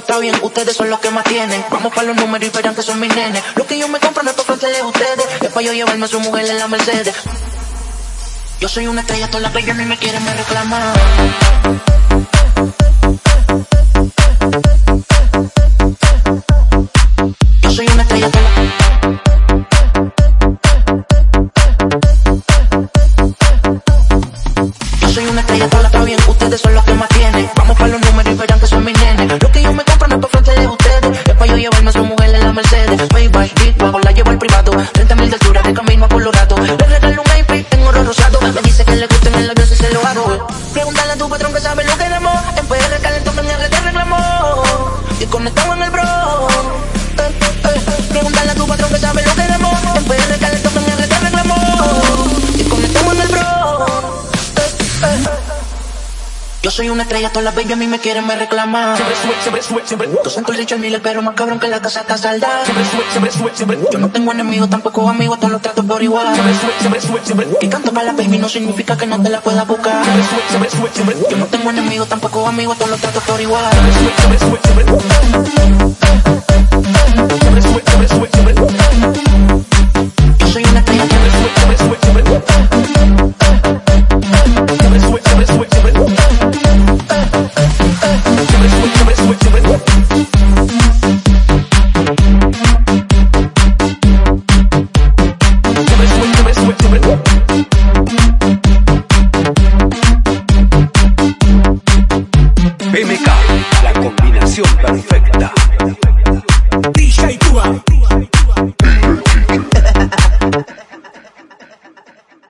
está bien, ustedes son los que más tienen. Vamos para los números y verán que son mis nenes. Lo que yo me compro no es para a ustedes, es para yo llevarme a su mujer en la Mercedes. Yo soy una estrella, todas las a mí me quieren, me reclaman. La Mercedes. Maybach, Bago, la llevo al privado. 30 mil de altura, de camino a Colorado. Le regalo un Maybach, tengo oro rosado. Me dice que le gusten en la y se lo hago. Pregúntale a tu patrón que sabe lo que demos. En PR calentón, en RT reclamó. Y conectamos en el bro. Yo soy una estrella, todas las baby a mí me quieren, me reclaman. Siempre sube, siempre sube, siempre. 200 Richard Miller, pero más cabrón que la casa está saldada. Siempre sube, siempre sube, siempre. Yo no tengo enemigos, tampoco amigos, todos los trato por igual. Siempre sube, siempre sube, siempre. Que canto para la baby no significa que no te la pueda buscar. Siempre sube, siempre sube, siempre. Yo no tengo enemigos, tampoco amigos, todos los trato por igual. Siempre sube, siempre sube, siempre. canción perfecta.